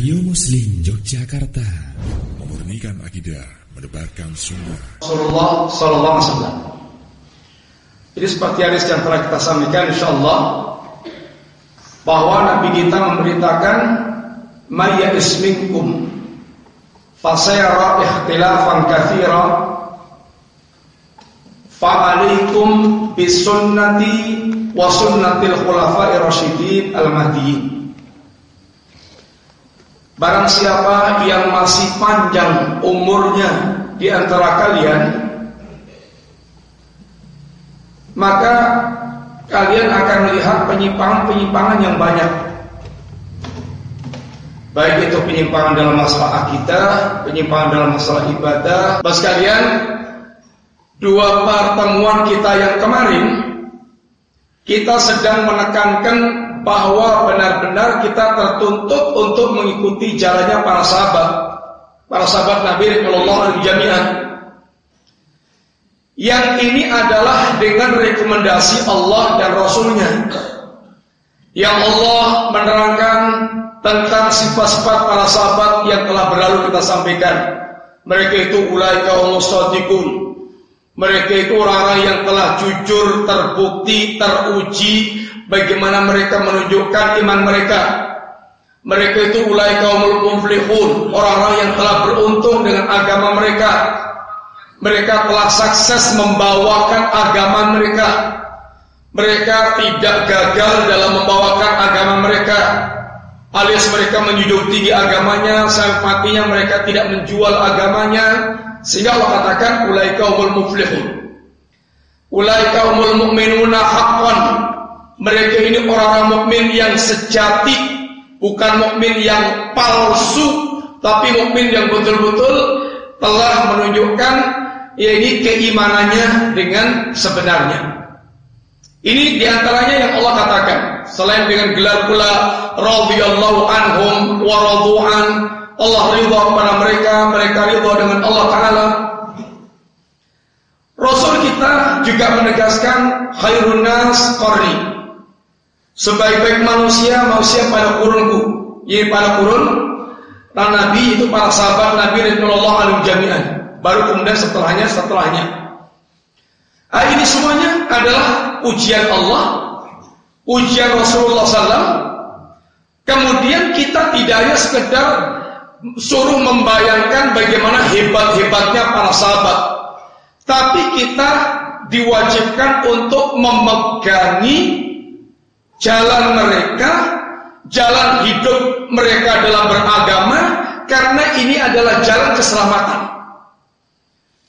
Radio Muslim Yogyakarta. Memurnikan akidah Mendebarkan sunnah. Rasulullah Sallallahu Alaihi Wasallam. Jadi seperti hadis yang telah kita sampaikan insya Allah Bahwa Nabi kita memberitakan Maya isminkum Fasayara ikhtilafan kathira Fa'alaikum bisunnati Wa sunnatil khulafai rasyidin al-mahdiyin Barang siapa yang masih panjang umurnya di antara kalian Maka kalian akan melihat penyimpangan-penyimpangan yang banyak. Baik itu penyimpangan dalam masalah akidah, penyimpangan dalam masalah ibadah. Bos kalian, dua pertemuan kita yang kemarin Kita sedang menekankan bahwa benar-benar kita tertuntut untuk mengikuti jalannya para sahabat, para sahabat Nabi Rasulullah jami'an. Yang ini adalah dengan rekomendasi Allah dan Rasulnya. Yang Allah menerangkan tentang sifat-sifat para sahabat yang telah berlalu kita sampaikan. Mereka itu ulai kaum mustadikun. Mereka itu orang-orang yang telah jujur, terbukti, teruji bagaimana mereka menunjukkan iman mereka. Mereka itu ulai kaum muflihun, orang-orang yang telah beruntung dengan agama mereka. Mereka telah sukses membawakan agama mereka. Mereka tidak gagal dalam membawakan agama mereka. Alias mereka menjunjung tinggi agamanya sampai matinya mereka tidak menjual agamanya sehingga Allah katakan ulai kaumul muflihun. Ulai kaumul mu'minuna haqqan mereka ini orang-orang mukmin yang sejati, bukan mukmin yang palsu, tapi mukmin yang betul-betul telah menunjukkan ya ini keimanannya dengan sebenarnya. Ini di antaranya yang Allah katakan. Selain dengan gelar pula radhiyallahu anhum wa radu'an, Allah ridha kepada mereka, mereka ridha dengan Allah Taala. Rasul kita juga menegaskan khairun nas qarni. Sebaik-baik manusia, manusia pada kurunku. Ini pada kurun, dan Nabi itu para sahabat Nabi Rasulullah alaihi jami'an. Baru kemudian setelahnya, setelahnya. Nah, ini semuanya adalah ujian Allah, ujian Rasulullah SAW. Kemudian kita tidak hanya sekedar suruh membayangkan bagaimana hebat-hebatnya para sahabat, tapi kita diwajibkan untuk memegangi jalan mereka, jalan hidup mereka dalam beragama, karena ini adalah jalan keselamatan.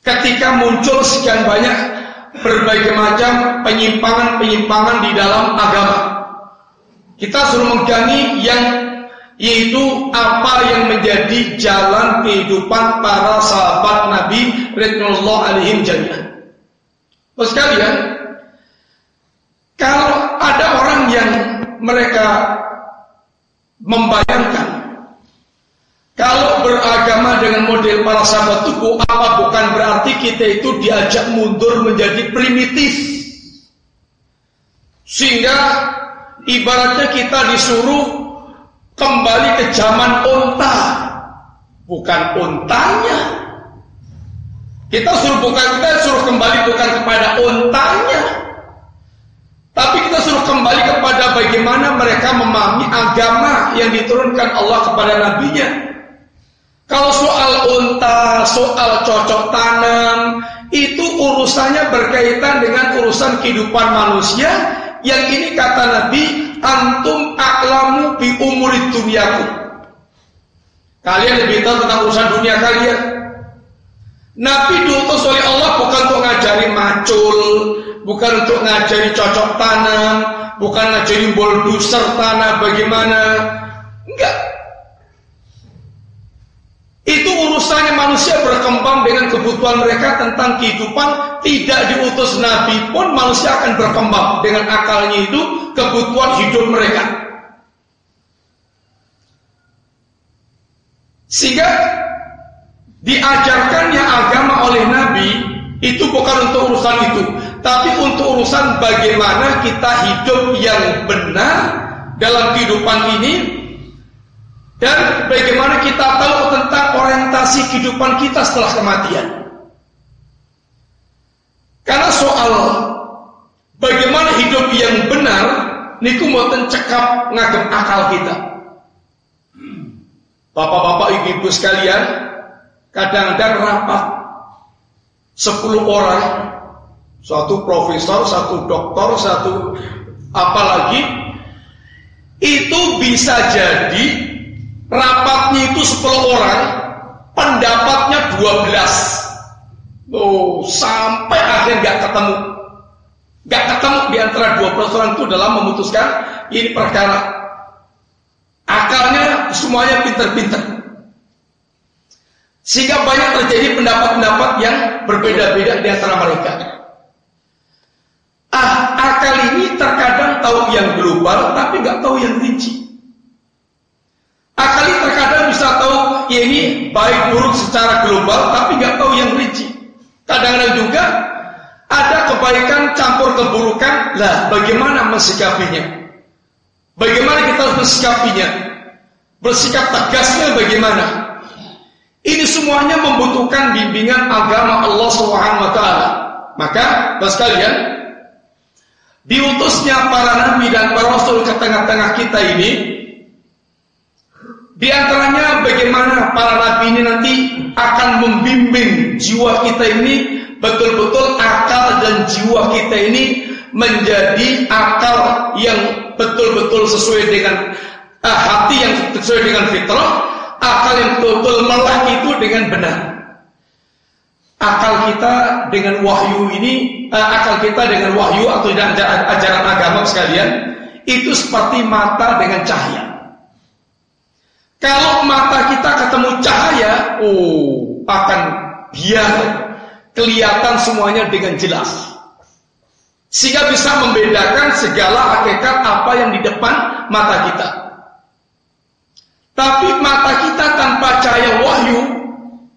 Ketika muncul sekian banyak berbagai macam penyimpangan-penyimpangan di dalam agama, kita suruh menggangi yang yaitu apa yang menjadi jalan kehidupan para sahabat Nabi Ridwanullah alaihim jami'an. Sekalian, kalau ada mereka membayangkan kalau beragama dengan model para sahabat itu apa bukan berarti kita itu diajak mundur menjadi primitif? Sehingga ibaratnya kita disuruh kembali ke zaman unta bukan untanya kita suruh bukan kita suruh kembali bukan kepada untanya tapi kita suruh kembali kepada bagaimana mereka memahami agama yang diturunkan Allah kepada nabinya. Kalau soal unta, soal cocok tanam, itu urusannya berkaitan dengan urusan kehidupan manusia yang ini kata Nabi, antum aklamu bi umurid dunyaku. Kalian lebih tahu tentang urusan dunia kalian. Nabi diutus oleh Allah bukan untuk ngajari macul, bukan untuk ngajari cocok tanam, bukan ngajari bulldozer tanah bagaimana. Enggak. Itu urusannya manusia berkembang dengan kebutuhan mereka tentang kehidupan. Tidak diutus Nabi pun manusia akan berkembang dengan akalnya itu kebutuhan hidup mereka. Sehingga diajarkannya agama oleh Nabi itu bukan untuk urusan itu, tapi untuk urusan bagaimana kita hidup yang benar dalam kehidupan ini Dan bagaimana kita tahu tentang orientasi kehidupan kita setelah kematian. Karena soal bagaimana hidup yang benar niku mboten cekap ngagem akal kita. Bapak-bapak ibu-ibu sekalian, kadang-kadang rapat 10 orang, satu profesor, satu doktor, satu apalagi itu bisa jadi rapatnya itu 10 orang, pendapatnya 12. Oh, sampai akhirnya nggak ketemu. Nggak ketemu di antara 12 orang itu dalam memutuskan ini perkara. Akalnya semuanya pinter-pinter. Sehingga banyak terjadi pendapat-pendapat yang berbeda-beda di antara mereka. Ah, akal ini terkadang tahu yang global, tapi nggak tahu yang rinci. Akal ini terkadang bisa tahu ya ini baik buruk secara global, tapi nggak tahu yang rinci. Kadang-kadang juga ada kebaikan campur keburukan. Lah, bagaimana mensikapinya? Bagaimana kita harus mensikapinya? Bersikap tegasnya bagaimana? Ini semuanya membutuhkan bimbingan agama Allah taala. Maka, Bapak sekalian, diutusnya para nabi dan para rasul ke tengah-tengah kita ini di antaranya bagaimana para nabi ini nanti akan membimbing jiwa kita ini betul-betul akal dan jiwa kita ini menjadi akal yang betul-betul sesuai dengan uh, hati yang sesuai dengan fitrah, akal yang betul-betul itu dengan benar. Akal kita dengan wahyu ini, uh, akal kita dengan wahyu atau dengan ajaran agama sekalian, itu seperti mata dengan cahaya. Kalau mata kita ketemu cahaya, oh akan biar kelihatan semuanya dengan jelas. Sehingga bisa membedakan segala hakikat apa yang di depan mata kita. Tapi mata kita tanpa cahaya wahyu,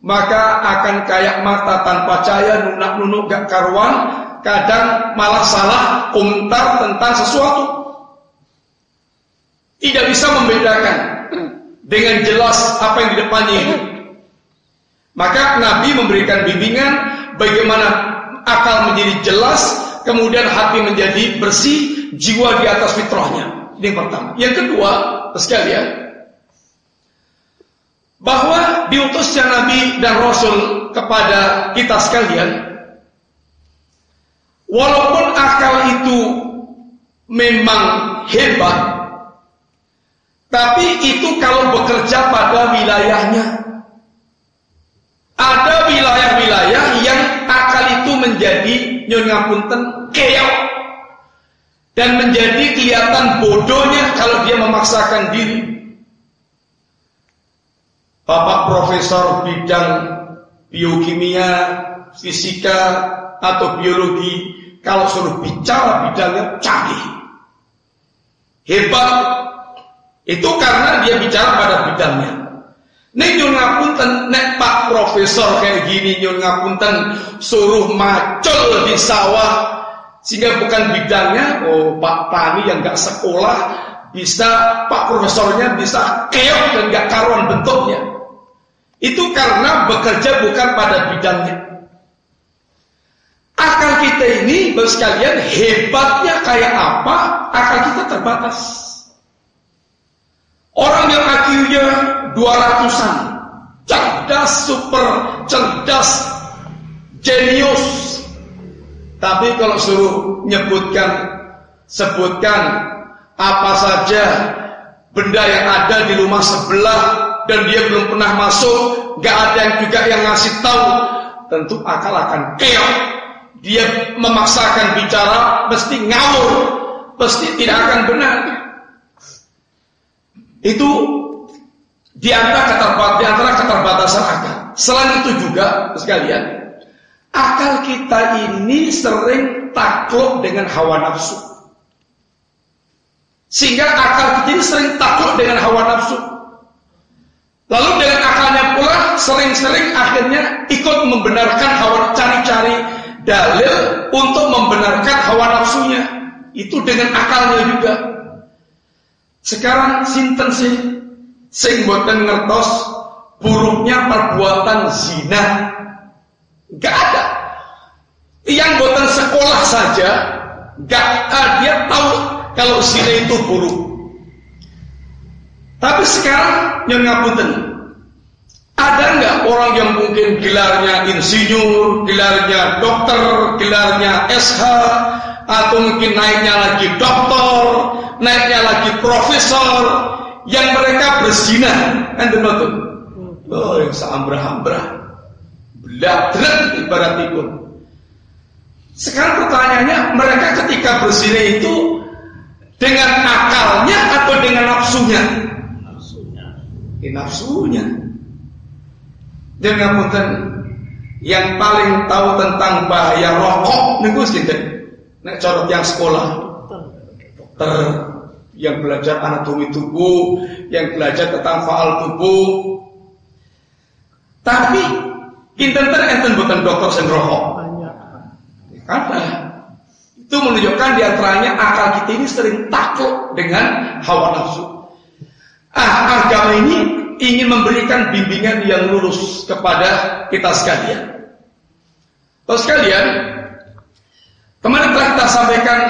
maka akan kayak mata tanpa cahaya nunak-nunuk gak karuan, kadang malah salah komentar tentang sesuatu. Tidak bisa membedakan dengan jelas apa yang di depannya itu. Maka Nabi memberikan bimbingan bagaimana akal menjadi jelas, kemudian hati menjadi bersih, jiwa di atas fitrahnya. Ini yang pertama. Yang kedua, sekalian, bahwa diutusnya Nabi dan Rasul kepada kita sekalian, walaupun akal itu memang hebat, tapi itu kalau bekerja pada wilayahnya. Ada wilayah-wilayah yang akal itu menjadi nyun ngapunten keok dan menjadi kelihatan bodohnya kalau dia memaksakan diri. Bapak profesor bidang biokimia, fisika atau biologi kalau suruh bicara bidangnya canggih. Hebat. Itu karena dia bicara pada bidangnya. Nek nyun ngapunten nek Pak Profesor kayak gini nyun ngapunten suruh macul di sawah sehingga bukan bidangnya oh Pak Pani yang nggak sekolah bisa Pak Profesornya bisa keok dan nggak karuan bentuknya itu karena bekerja bukan pada bidangnya akal kita ini baru sekalian hebatnya kayak apa akal kita terbatas Orang yang IQ-nya 200-an, cerdas, super cerdas, jenius. Tapi kalau suruh nyebutkan, sebutkan apa saja benda yang ada di rumah sebelah dan dia belum pernah masuk, gak ada yang juga yang ngasih tahu, tentu akal akan keok. Dia memaksakan bicara, mesti ngawur, pasti tidak akan benar. Itu di antara, di antara keterbatasan akal. Selain itu juga sekalian, akal kita ini sering takluk dengan hawa nafsu. Sehingga akal kita ini sering takluk dengan hawa nafsu. Lalu dengan akalnya pula sering-sering akhirnya ikut membenarkan hawa cari-cari dalil untuk membenarkan hawa nafsunya. Itu dengan akalnya juga. Sekarang sinten sih sing boten ngertos buruknya perbuatan zina. Gak ada. Yang boten sekolah saja, gak uh, dia tahu kalau zina itu buruk. Tapi sekarang yang ngapunten, ada nggak orang yang mungkin gelarnya insinyur, gelarnya dokter, gelarnya SH, atau mungkin naiknya lagi dokter, naiknya lagi profesor, yang mereka berzina, enten betul. Oh, yang seambrah-ambrah, beladret ibarat itu. Sekarang pertanyaannya, mereka ketika berzina itu dengan akalnya atau dengan? Nafsunya. Eh, nafsunya. Dan ngapunten yang paling tahu tentang bahaya rokok niku sinten? Nek cara yang sekolah. Dokter yang belajar anatomi tubuh, yang belajar tentang faal tubuh. Tapi kinten enten bukan dokter sing rokok. Karena itu menunjukkan di antaranya akal kita ini sering takut dengan hawa nafsu. Ah, agama ini ingin memberikan bimbingan yang lurus kepada kita sekalian. Terus sekalian, kemarin telah kita sampaikan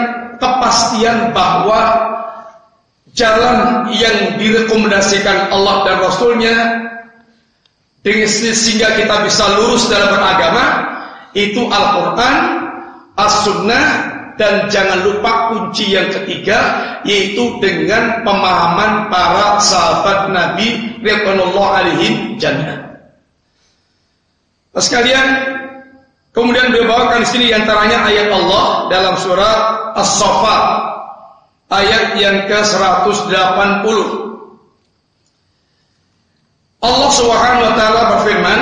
kepastian bahwa jalan yang direkomendasikan Allah dan Rasulnya sehingga kita bisa lurus dalam beragama itu Al-Quran, As-Sunnah dan jangan lupa kunci yang ketiga yaitu dengan pemahaman para sahabat Nabi radhiyallahu alaihim jannah. Sekalian, kemudian beliau bawakan di sini antaranya ayat Allah dalam surah As-Saffat ayat yang ke-180. Allah Subhanahu wa taala berfirman,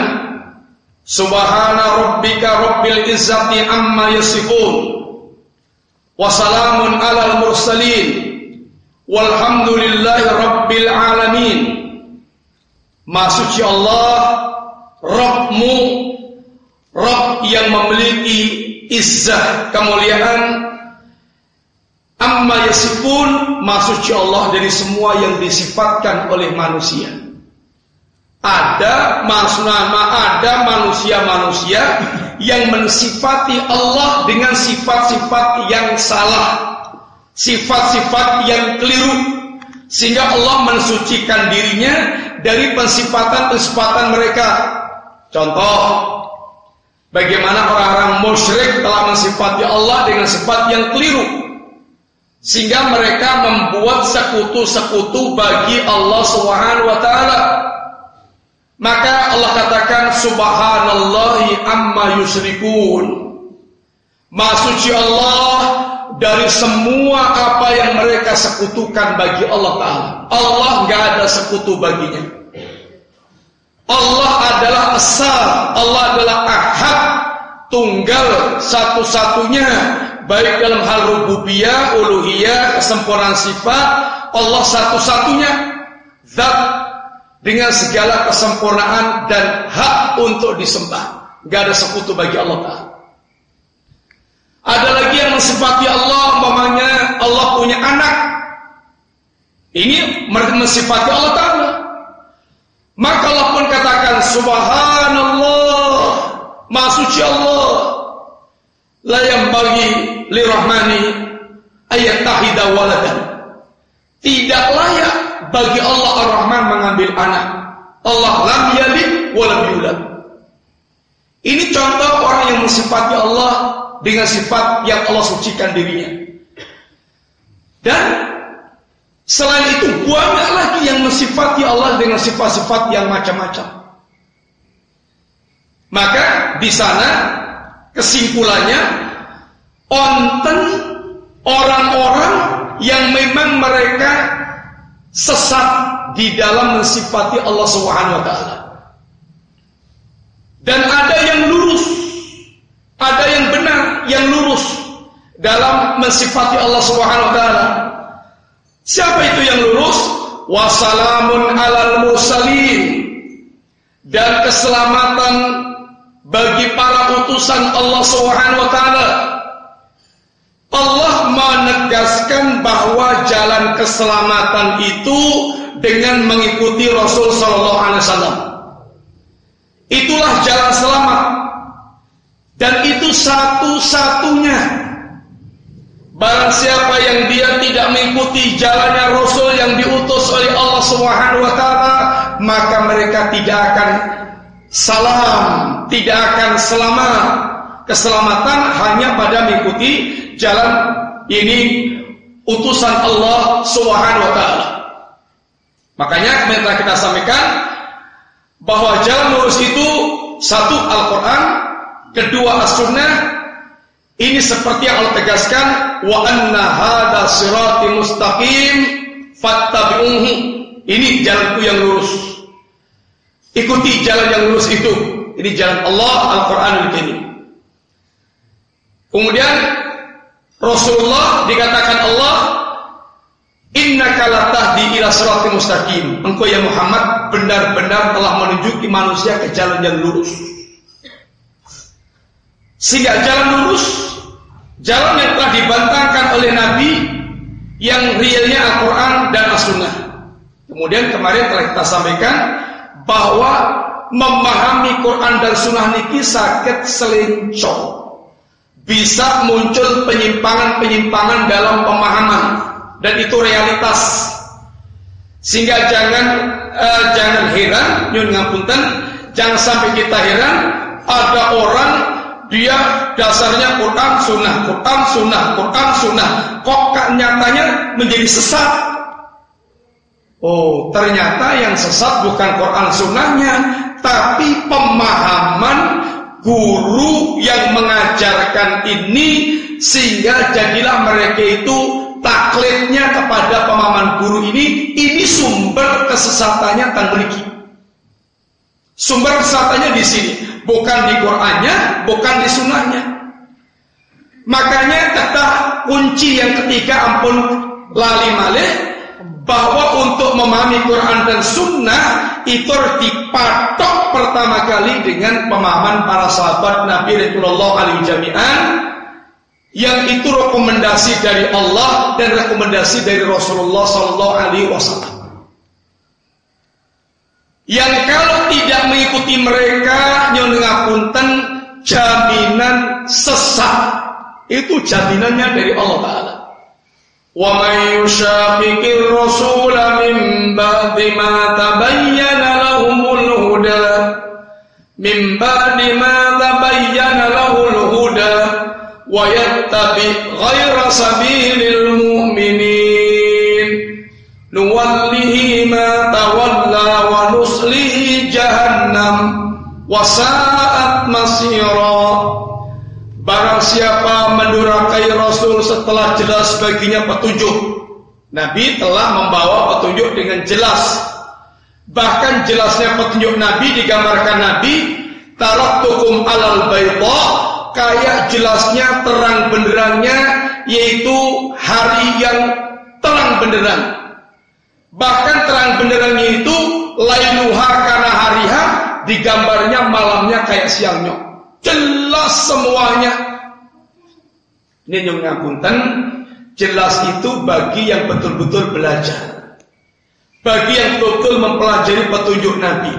Subhana rabbika rabbil izzati amma yasifun wa salamun alal mursalin. Walhamdulillahi rabbil alamin. Maksudnya Allah Rabbmu Rabb yang memiliki izzah kemuliaan. Amma yasifun maksudnya Allah dari semua yang disifatkan oleh manusia ada nama ada manusia-manusia yang mensifati Allah dengan sifat-sifat yang salah sifat-sifat yang keliru. Sehingga Allah mensucikan dirinya dari pensifatan-pensifatan mereka. Contoh bagaimana orang-orang musyrik telah mensifati Allah dengan sifat yang keliru. Sehingga mereka membuat sekutu-sekutu bagi Allah Subhanahu wa taala. Maka Allah katakan subhanallahi amma yusyrikun. Maksudnya Allah dari semua apa yang mereka sekutukan bagi Allah Ta'ala. Allah nggak ada sekutu baginya. Allah adalah asal, Allah adalah ahad, tunggal satu-satunya baik dalam hal rububiyah, uluhiyah, kesempurnaan sifat, Allah satu-satunya zat dengan segala kesempurnaan dan hak untuk disembah. Gak ada sekutu bagi Allah Ta'ala. Ada lagi yang mensifati Allah, umpamanya Allah punya anak. Ini mensifati Allah Ta'ala. Maka Allah pun katakan Subhanallah, Maha Suci Allah, la yang bagi lirahmani ayat tahida waladan. Tidak layak bagi Allah Ar-Rahman mengambil anak. Allah lam yalid walam yulad. Ini contoh orang yang mensifati Allah dengan sifat yang Allah sucikan dirinya. Dan selain itu banyak lagi yang mensifati Allah dengan sifat-sifat yang macam-macam. Maka di sana kesimpulannya onten orang-orang yang memang mereka sesat di dalam mensifati Allah Subhanahu wa taala. Dan ada yang lurus, ada yang benar, yang lurus dalam mensifati Allah Subhanahu wa taala. Siapa itu yang lurus? Wassalamun alal mursalin dan keselamatan bagi para utusan Allah Subhanahu wa taala. Allah menegaskan bahwa jalan keselamatan itu dengan mengikuti Rasul Sallallahu Alaihi Wasallam. Itulah jalan selamat dan itu satu-satunya Barang siapa yang dia tidak mengikuti jalannya Rasul yang diutus oleh Allah Subhanahu wa taala, maka mereka tidak akan salam, tidak akan selamat. Keselamatan hanya pada mengikuti jalan ini utusan Allah Subhanahu wa taala. Makanya telah kita sampaikan bahwa jalan lurus itu satu Al-Qur'an, kedua As-Sunnah, ini seperti yang Allah tegaskan wa anna hada sirati mustaqim fattabi'uhu. Ini jalanku yang lurus. Ikuti jalan yang lurus itu. Ini jalan Allah Al-Qur'anul Karim. Kemudian Rasulullah dikatakan Allah Innaka la tahdi ila mustaqim. Engkau ya Muhammad benar-benar telah menunjuki manusia ke jalan yang lurus. Sehingga jalan lurus, jalan yang telah dibantahkan oleh Nabi yang realnya Al-Quran dan As-Sunnah. Kemudian kemarin telah kita sampaikan bahwa memahami Quran dan Sunnah niki sakit selincong bisa muncul penyimpangan-penyimpangan dalam pemahaman. Dan itu realitas. Sehingga jangan uh, jangan heran nyun ngapunten jangan sampai kita heran ada orang dia dasarnya Quran sunnah Quran sunnah Quran sunnah. Kok nyatanya menjadi sesat? Oh ternyata yang sesat bukan Quran sunnahnya tapi pemahaman guru yang mengajarkan ini sehingga jadilah mereka itu taklidnya kepada pemahaman guru ini. Ini sumber kesesatannya tan memiliki sumber kesesatannya di sini. Bukan di Qur'annya bukan di sunnahnya. Makanya kata kunci yang ketiga ampun lali malih bahwa untuk memahami Quran dan Sunnah itu dipatok pertama kali dengan pemahaman para sahabat Nabi Rasulullah alaihi jami'an yang itu rekomendasi dari Allah dan rekomendasi dari Rasulullah Sallallahu Alaihi Wasallam. Yang kalau tidak mengikuti mereka ngapunten jaminan sesat itu jaminannya dari Allah Taala. ومن يشاقق الرسول من بعد ما تبين لهم الهدى من بعد ما تبين له الهدى ويتبع غير سبيل المؤمنين. نوله ما تولى ونصله جهنم وساءت مصيرا. Barang siapa mendurakai Rasul setelah jelas baginya petunjuk. Nabi telah membawa petunjuk dengan jelas. Bahkan jelasnya petunjuk Nabi digambarkan Nabi taraktukum alal bayta kayak jelasnya terang benderangnya yaitu hari yang terang benderang. Bahkan terang benderangnya itu lailuha karena hari ha digambarnya malamnya kayak siangnya jelas semuanya. Ini yang ngapunten, jelas itu bagi yang betul-betul belajar. Bagi yang betul-betul mempelajari petunjuk Nabi.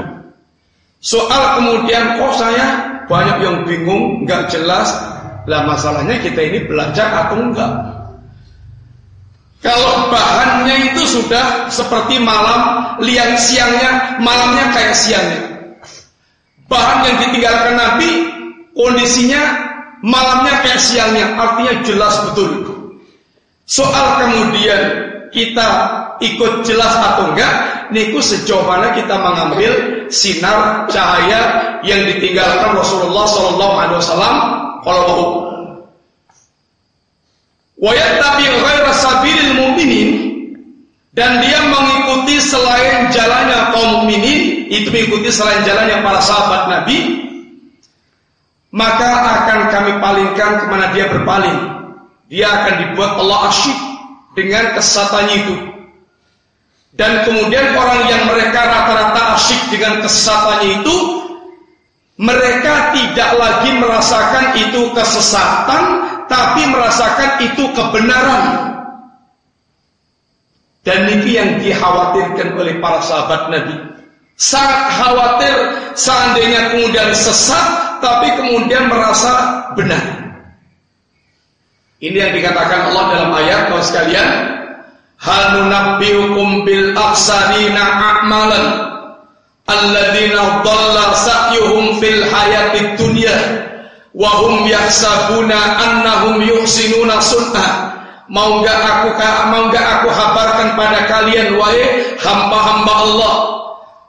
Soal kemudian kok saya banyak yang bingung, nggak jelas. Lah masalahnya kita ini belajar atau enggak? Kalau bahannya itu sudah seperti malam, liang siangnya, malamnya kayak siangnya. Bahan yang ditinggalkan Nabi kondisinya malamnya kayak siangnya, artinya jelas betul. Soal kemudian kita ikut jelas atau enggak, niku sejauh mana kita mengambil sinar cahaya yang ditinggalkan Rasulullah Sallallahu Alaihi Wasallam kalau mau. Ghaira sabilil mu'minin dan dia mengikuti selain jalannya kaum mukminin, itu mengikuti selain jalannya para sahabat Nabi, maka akan kami palingkan ke mana dia berpaling. Dia akan dibuat Allah asyik dengan kesesatannya itu. Dan kemudian orang yang mereka rata-rata asyik dengan kesesatannya itu, mereka tidak lagi merasakan itu kesesatan, tapi merasakan itu kebenaran. Dan ini yang dikhawatirkan oleh para sahabat Nabi. Sangat khawatir seandainya kemudian sesat, tapi kemudian merasa benar. Ini yang dikatakan Allah dalam ayat kawan sekalian. Hal bil aksarina a'malan alladzina dhalla sa'yuhum fil hayatid dunya wa hum yahsabuna annahum yuhsinuna sunnah Mau enggak aku mau enggak aku kabarkan pada kalian wahai hamba-hamba Allah,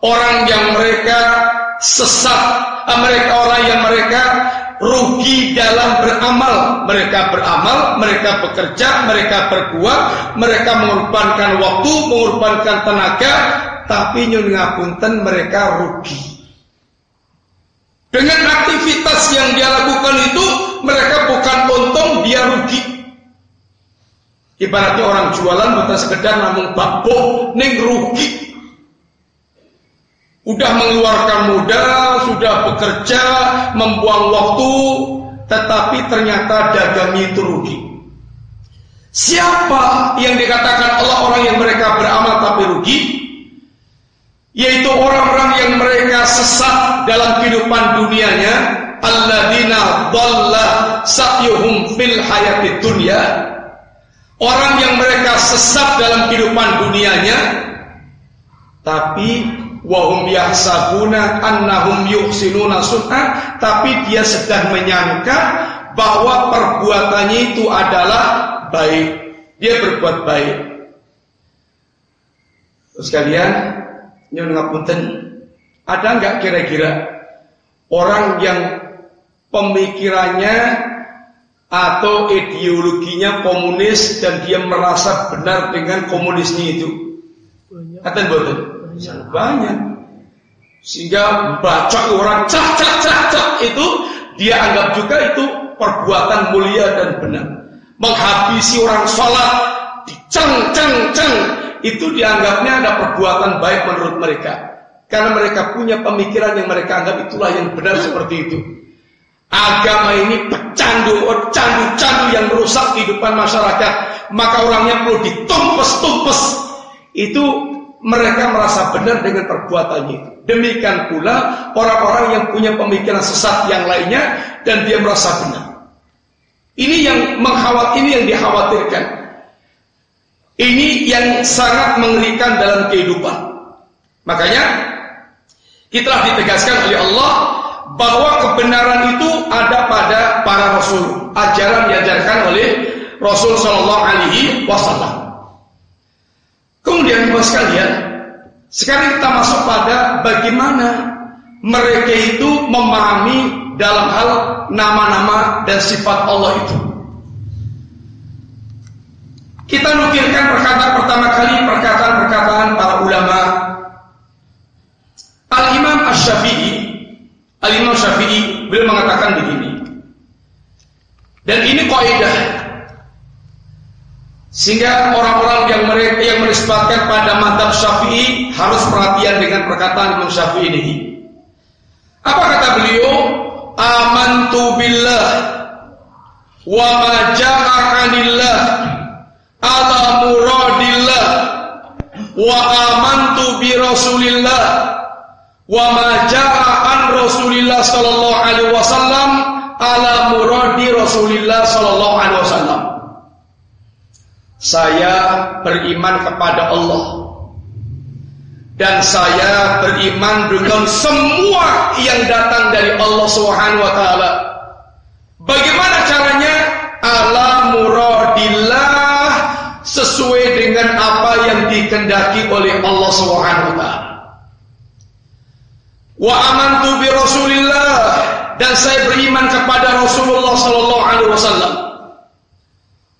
orang yang mereka sesat, eh, mereka orang yang mereka rugi dalam beramal. Mereka beramal, mereka bekerja, mereka berbuat, mereka mengorbankan waktu, mengorbankan tenaga, tapi nyun ngapunten mereka rugi. Dengan aktivitas yang dia lakukan itu, mereka bukan untung, dia rugi. Ibaratnya orang jualan bukan sekedar namun bakpo ning rugi. Udah mengeluarkan modal, sudah bekerja, membuang waktu, tetapi ternyata dagangnya itu rugi. Siapa yang dikatakan Allah orang yang mereka beramal tapi rugi? Yaitu orang-orang yang mereka sesat dalam kehidupan dunianya, alladzina dhalla sa'yuhum fil hayati dunya Orang yang mereka sesat dalam kehidupan dunianya tapi wahum yahsabuna annahum yuhsinuna sun'an tapi dia sedang menyangka bahwa perbuatannya itu adalah baik. Dia berbuat baik. Terus kalian nyun ngapunten ada nggak kira-kira orang yang pemikirannya atau ideologinya komunis dan dia merasa benar dengan komunisnya itu. Kata Banyak. Sehingga baca orang cak cak cak cak itu dia anggap juga itu perbuatan mulia dan benar. Menghabisi orang sholat diceng ceng ceng itu dianggapnya ada perbuatan baik menurut mereka. Karena mereka punya pemikiran yang mereka anggap itulah yang benar seperti itu. Agama ini pecandu, candu-candu yang merusak kehidupan masyarakat. Maka orangnya perlu ditumpes-tumpes. Itu mereka merasa benar dengan perbuatannya. Demikian pula orang-orang yang punya pemikiran sesat yang lainnya dan dia merasa benar. Ini yang menghawat, ini yang dikhawatirkan. Ini yang sangat mengerikan dalam kehidupan. Makanya kita ditegaskan oleh Allah bahwa kebenaran itu ada pada para rasul. Ajaran diajarkan oleh Rasul Shallallahu Alaihi Wasallam. Kemudian bos sekalian, sekarang kita masuk pada bagaimana mereka itu memahami dalam hal nama-nama dan sifat Allah itu. Kita nukilkan perkataan pertama kali perkataan-perkataan para ulama. Al Imam Ash Shafi'i Al-Imam Syafi'i beliau mengatakan begini. Dan ini kaidah. Sehingga orang-orang yang mereka yang menisbatkan pada madhab Syafi'i harus perhatian dengan perkataan Imam Syafi'i ini. Apa kata beliau? Amantu billah wa ma ja'a 'anillah ala muradillah wa amantu bi rasulillah wa ma ja'a an Rasulillah sallallahu alaihi wasallam ala muradi Rasulillah sallallahu alaihi wasallam. Saya beriman kepada Allah dan saya beriman dengan semua yang datang dari Allah Subhanahu wa taala. Bagaimana caranya? Ala muradillah sesuai dengan apa yang dikendaki oleh Allah Subhanahu wa taala. Wa amantu bi Rasulillah dan saya beriman kepada Rasulullah sallallahu alaihi wasallam.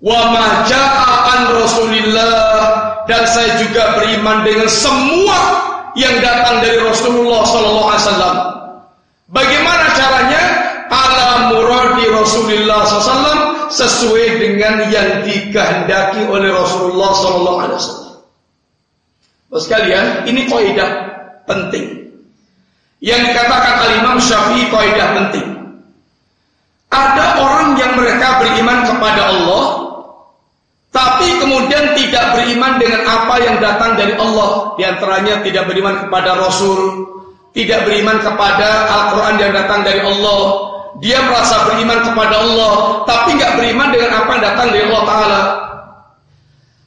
Wa ma jaa an Rasulillah dan saya juga beriman dengan semua yang datang dari Rasulullah sallallahu alaihi wasallam. Bagaimana caranya? Ala muradi Rasulullah SAW sesuai dengan yang dikehendaki oleh Rasulullah sallallahu alaihi wasallam. Sekalian, ini kaidah penting. Yang dikatakan al-Imam Syafi'i kaidah penting. Ada orang yang mereka beriman kepada Allah kemudian tidak beriman dengan apa yang datang dari Allah. Di antaranya tidak beriman kepada Rasul, tidak beriman kepada Al-Quran yang datang dari Allah. Dia merasa beriman kepada Allah, tapi nggak beriman dengan apa yang datang dari Allah Taala.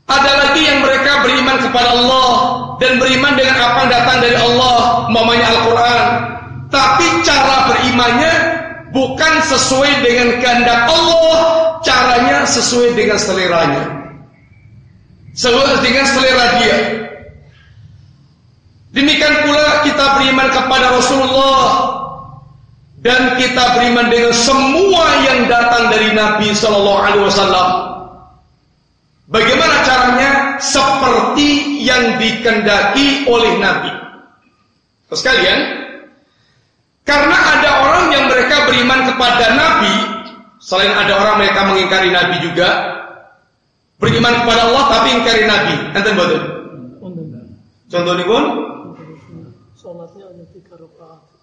Ada lagi yang mereka beriman kepada Allah dan beriman dengan apa yang datang dari Allah, mamanya Al-Quran. Tapi cara berimannya bukan sesuai dengan kehendak Allah, caranya sesuai dengan seleranya. Sesuai dengan selera dia. Demikian pula kita beriman kepada Rasulullah dan kita beriman dengan semua yang datang dari Nabi Shallallahu Alaihi Wasallam. Bagaimana caranya? Seperti yang dikendaki oleh Nabi. Sekalian, karena ada orang yang mereka beriman kepada Nabi, selain ada orang mereka mengingkari Nabi juga, beriman kepada Allah tapi ingkari Nabi. Enten betul. Contohnya pun,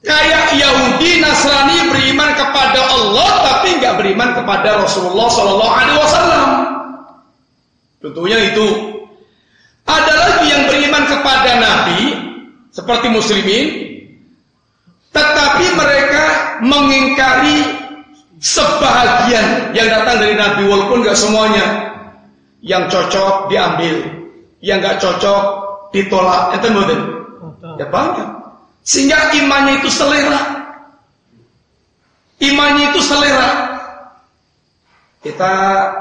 Kayak Yahudi Nasrani beriman kepada Allah tapi nggak beriman kepada Rasulullah Shallallahu Alaihi Wasallam. Contohnya itu. Ada lagi yang beriman kepada Nabi seperti Muslimin, tetapi mereka mengingkari sebahagian yang datang dari Nabi walaupun nggak semuanya. Yang cocok diambil, yang nggak cocok ditolak. Enten mboten? Ya banyak. Sehingga imannya itu selera. Imannya itu selera. Kita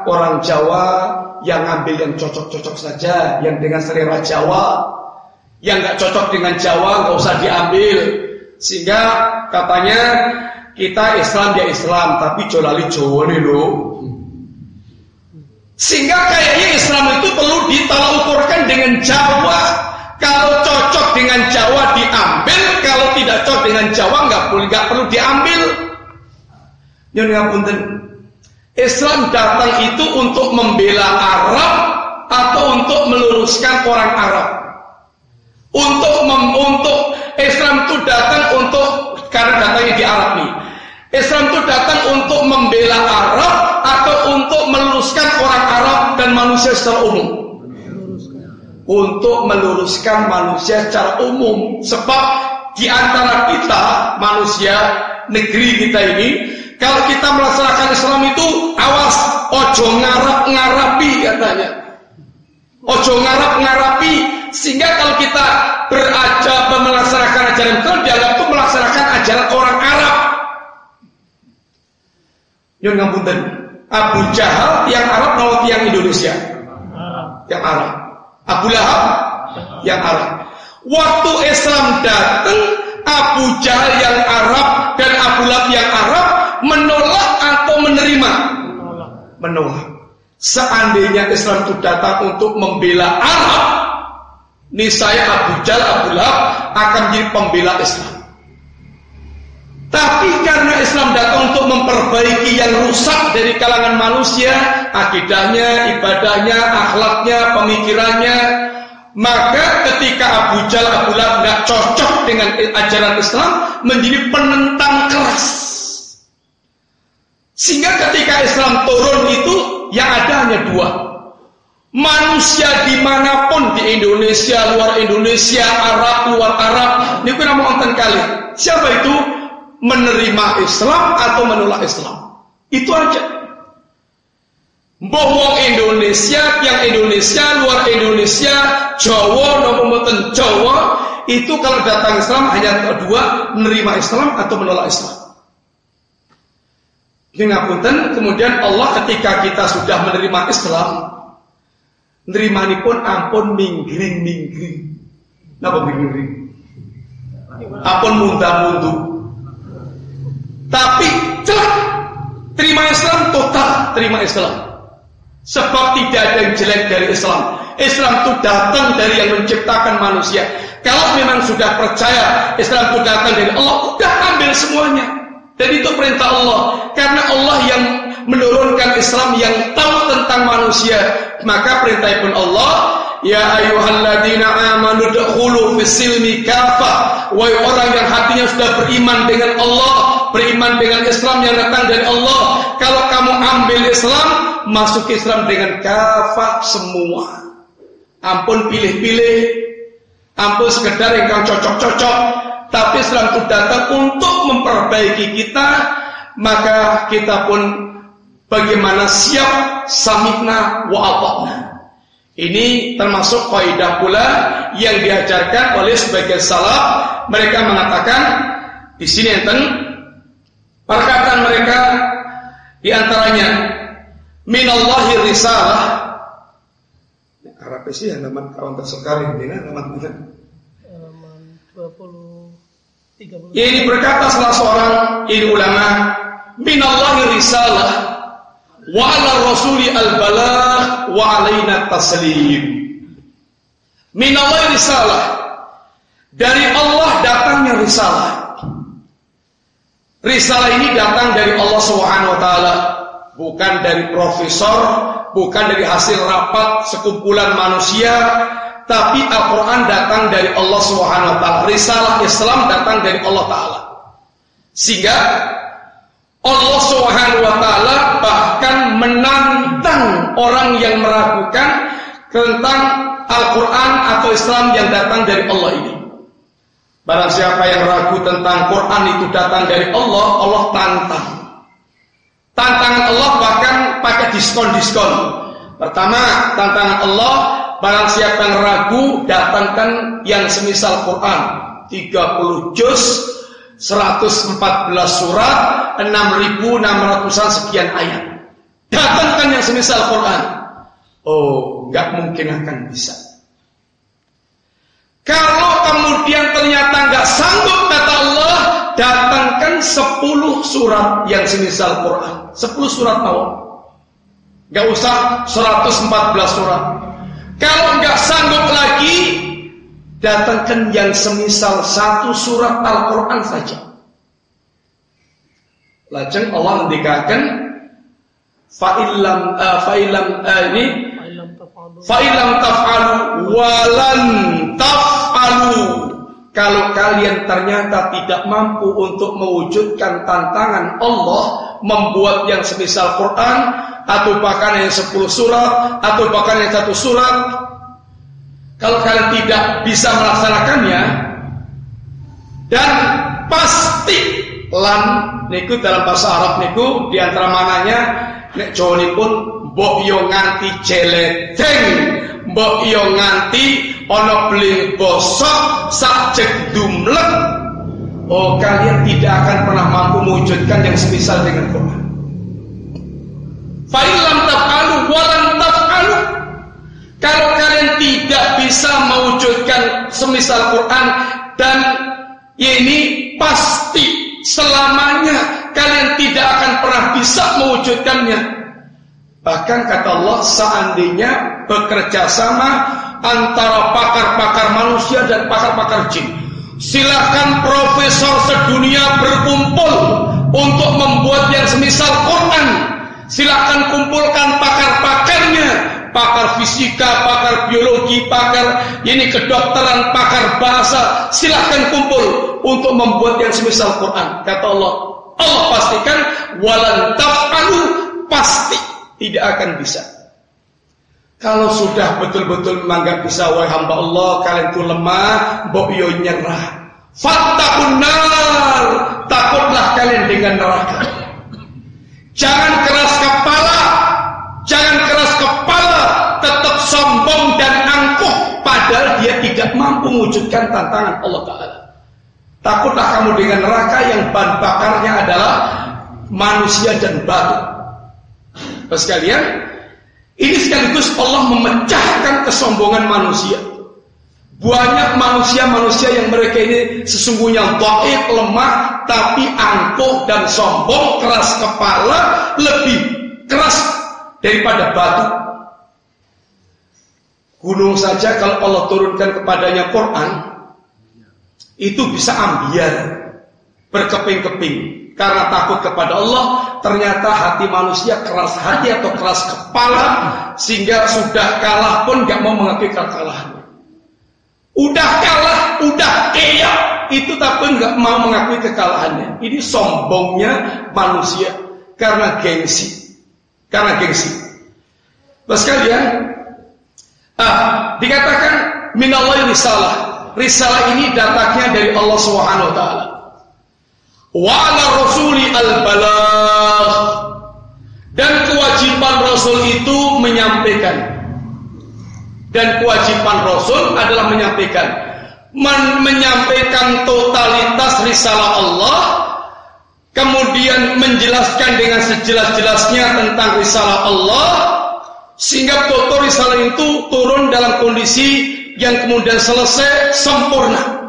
orang Jawa yang ambil yang cocok-cocok saja, yang dengan selera Jawa, yang nggak cocok dengan Jawa nggak usah diambil. Sehingga katanya kita Islam ya Islam, tapi jolali nih loh. Sehingga kayaknya Islam itu perlu ditolak dengan Jawa. Kalau cocok dengan Jawa diambil, kalau tidak cocok dengan Jawa nggak boleh nggak perlu diambil. Nyon. Islam datang itu untuk membela Arab atau untuk meluruskan orang Arab. Untuk mem, untuk Islam itu datang untuk karena datangnya di Arab nih. Islam itu datang untuk membela Arab atau untuk meluruskan orang Arab dan manusia secara umum. Untuk meluruskan manusia secara umum. Sebab di antara kita manusia negeri kita ini kalau kita melaksanakan Islam itu awas ojo ngarap ngarapi katanya. Ojo ngarap ngarapi sehingga kalau kita beraja melaksanakan ajaran Islam dianggap itu melaksanakan ajaran orang Arab. Yang ngapunten. Abu Jahal yang Arab atau yang Indonesia? Yang Arab. Abu Lahab yang Arab. Waktu Islam datang, Abu Jahal yang Arab dan Abu Lahab yang Arab menolak atau menerima? Menolak. Seandainya Islam itu datang untuk membela Arab, niscaya Abu Jahal, Abu Lahab akan menjadi pembela Islam. Tapi karena Islam datang untuk memperbaiki yang rusak dari kalangan manusia, akidahnya, ibadahnya, akhlaknya, pemikirannya, maka ketika Abu Jal Abu Lahab nggak cocok dengan ajaran Islam, menjadi penentang keras. Sehingga ketika Islam turun itu yang ada hanya dua. Manusia di mana pun di Indonesia, luar Indonesia, Arab, luar Arab, ini kita mau kali. Siapa itu? Menerima Islam atau menolak Islam. Itu aja. Bohong Indonesia, yang Indonesia, luar Indonesia, Jawa, nomor Jawa, itu kalau datang Islam hanya kedua, menerima Islam atau menolak Islam. Ngapunten, kemudian Allah ketika kita sudah menerima Islam, menerima ini pun ampun minggring-minggring. Napa minggring? Ampun muntah-munduh. Tapi celak terima Islam total terima Islam. Sebab tidak ada yang jelek dari Islam. Islam itu datang dari yang menciptakan manusia. Kalau memang sudah percaya Islam itu datang dari Allah, udah ambil semuanya. Dan itu perintah Allah. Karena Allah yang menurunkan Islam yang tahu tentang manusia. Maka perintah pun Allah, Ya ayyuhalladzina amanu dakhulu fis-silmi kafah. Wahai orang yang hatinya sudah beriman dengan Allah, beriman dengan Islam yang datang dari Allah. Kalau kamu ambil Islam, masuk Islam dengan kafah semua. Ampun pilih-pilih, ampun sekedar yang kau cocok-cocok, tapi Islam itu datang untuk memperbaiki kita, maka kita pun bagaimana siap samikna wa. Ini termasuk kaidah pula yang diajarkan oleh sebagian salaf. Mereka mengatakan di sini enten perkataan mereka di antaranya minallahi risalah Arab sih halaman kawan tersekali ini halaman mana? Halaman 20 30. Ini berkata salah seorang ini ulama minallahi risalah wa ala rasuli al balagh wa alaina taslim. Minallahi risalah dari Allah datangnya risalah. Risalah ini datang dari Allah Subhanahu wa taala, bukan dari profesor, bukan dari hasil rapat sekumpulan manusia, tapi Al-Quran datang dari Allah Subhanahu wa taala. Risalah Islam datang dari Allah taala. Sehingga Allah Subhanahu wa taala bahkan menantang orang yang meragukan tentang Al-Quran atau Islam yang datang dari Allah ini. Barang siapa yang ragu tentang Quran itu datang dari Allah, Allah tantang. Tantangan Allah bahkan pakai diskon-diskon. Pertama, tantangan Allah barang siapa yang ragu datangkan yang semisal Quran 30 juz 114 surat 6600-an sekian ayat. Datangkan yang semisal Quran. Oh, nggak mungkin akan bisa. Kalau kemudian ternyata nggak sanggup kata Allah, datangkan 10 surat yang semisal Quran. 10 surat awal. Gak usah 114 surat. Kalau nggak sanggup lagi, datangkan yang semisal satu surat Al-Quran saja. Lajeng Allah mendikakan fa'ilam uh, fa'ilam uh, ini fa'ilam taf'alu walan taf'alu kalau kalian ternyata tidak mampu untuk mewujudkan tantangan Allah membuat yang semisal Quran atau bahkan yang 10 surat atau bahkan yang satu surat kalau kalian tidak bisa melaksanakannya dan pasti lan niku dalam bahasa Arab niku di antara mananya nek Jawa pun mbok yo nganti jeleteng mbok yo nganti ana bling bosok sakjek dumlek. Oh kalian tidak akan pernah mampu mewujudkan yang semisal dengan Quran. Fa'ilam taf'alu walam taf'alu kalau kalian tidak bisa mewujudkan semisal Quran dan ini pasti selamanya kalian tidak akan pernah bisa mewujudkannya bahkan kata Allah seandainya bekerja sama antara pakar-pakar manusia dan pakar-pakar jin. Silahkan profesor sedunia berkumpul untuk membuat yang semisal Quran. Silahkan kumpulkan pakar-pakarnya, pakar fisika, pakar biologi, pakar ini kedokteran, pakar bahasa. Silahkan kumpul untuk membuat yang semisal Quran. Kata Allah, Allah pastikan walan taf'alu pasti tidak akan bisa. Kalau sudah betul-betul menganggap bisa wahai hamba Allah, kalian itu lemah, mbok yo nyerah. Fattaqun nar, takutlah kalian dengan neraka. Jangan keras kepala, jangan keras kepala, tetap sombong dan angkuh padahal dia tidak mampu mewujudkan tantangan Allah taala. Takutlah kamu dengan neraka yang bahan bakarnya adalah manusia dan batu. Pas kalian ini sekaligus Allah memecahkan kesombongan manusia. Banyak manusia-manusia yang mereka ini sesungguhnya baik, lemah, tapi angkuh dan sombong, keras kepala, lebih keras daripada batu. Gunung saja kalau Allah turunkan kepadanya Quran, itu bisa ambiar, berkeping-keping karena takut kepada Allah, ternyata hati manusia keras hati atau keras kepala sehingga sudah kalah pun gak mau mengakui kekalahan. Udah kalah, udah kaya, itu tapi nggak mau mengakui kekalahannya. Ini sombongnya manusia karena gengsi. Karena gengsi. Bapak sekalian, ah, dikatakan minallahi risalah. Risalah ini datangnya dari Allah Subhanahu wa taala. Wa ala rasuli al balagh. Dan kewajiban Rasul itu menyampaikan. Dan kewajiban Rasul adalah menyampaikan. Men menyampaikan totalitas risalah Allah kemudian menjelaskan dengan sejelas-jelasnya tentang risalah Allah sehingga betul risalah itu turun dalam kondisi yang kemudian selesai sempurna.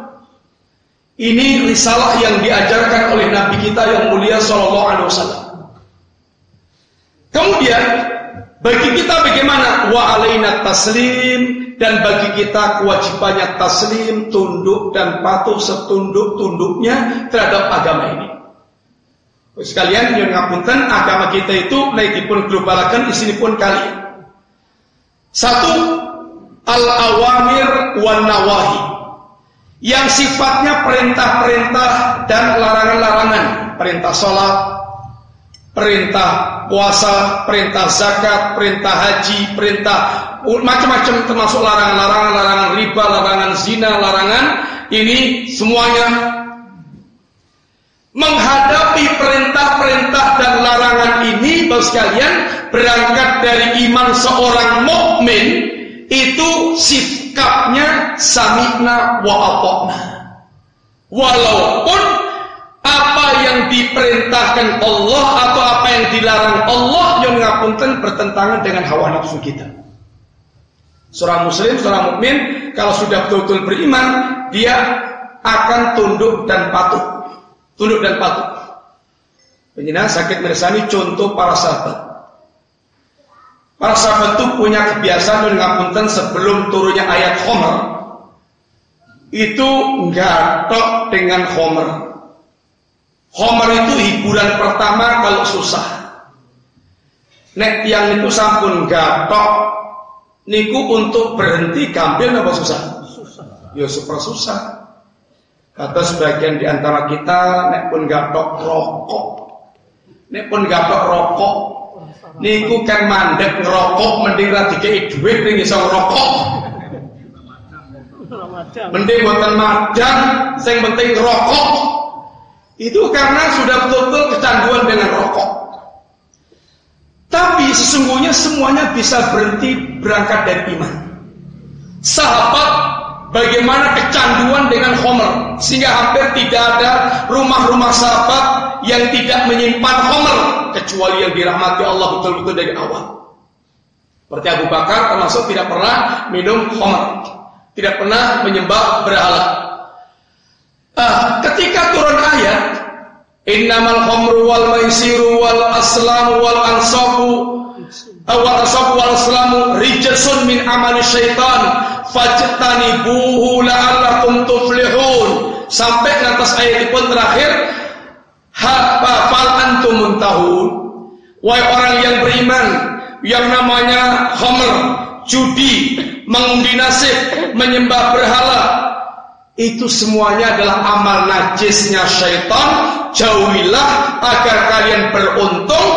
Ini risalah yang diajarkan oleh Nabi kita yang mulia Shallallahu Alaihi Wasallam. Kemudian bagi kita bagaimana wa alaina taslim dan bagi kita kewajibannya taslim, tunduk dan patuh setunduk-tunduknya terhadap agama ini. Sekalian yang ngapunten agama kita itu naik pun globalakan sini pun kali. Satu al-awamir wan nawahi yang sifatnya perintah-perintah dan larangan-larangan, perintah sholat, perintah puasa, perintah zakat, perintah haji, perintah macam-macam termasuk larangan-larangan, larangan riba, larangan zina, larangan. Ini semuanya menghadapi perintah-perintah dan larangan ini, bos sekalian, berangkat dari iman seorang mukmin itu sikapnya samikna wa atokna. Walaupun apa yang diperintahkan Allah atau apa yang dilarang Allah yang ngapunten bertentangan dengan hawa nafsu kita. Seorang muslim, seorang mukmin kalau sudah betul-betul beriman, dia akan tunduk dan patuh tunduk dan patuh. Penjenengan sakit meresani contoh para sahabat. Para sahabat itu punya kebiasaan dan ngapunten sebelum turunnya ayat Homer itu tok dengan Homer. Homer itu hiburan pertama kalau susah. Nek yang itu sampun gatok niku untuk berhenti gambil apa susah? Susah. Ya super susah. Kata sebagian di antara kita, nek pun gatok rokok, nek pun gatok rokok, niku kan mandek ngerokok, mending ra dikei duit ning iso rokok. Mending buatan madang, sing penting rokok. Itu karena sudah betul-betul kecanduan dengan rokok. Tapi sesungguhnya semuanya bisa berhenti berangkat dari iman. Sahabat bagaimana kecanduan dengan homer sehingga hampir tidak ada rumah-rumah sahabat yang tidak menyimpan homer kecuali yang dirahmati Allah betul-betul dari awal. Seperti Abu Bakar termasuk tidak pernah minum homer, tidak pernah menyembah berhala. Ah, ketika turun ayat Innamal khamru wal maisiru wal aslamu wal ansabu awal asabu wal aslamu rijsun min amali syaitan fajtanibuhu la'allakum tuflihun sampai ke atas ayat itu pun terakhir ha fal antum muntahun wahai orang yang beriman yang namanya homer judi mengundi nasib menyembah berhala itu semuanya adalah amal najisnya syaitan jauhilah agar kalian beruntung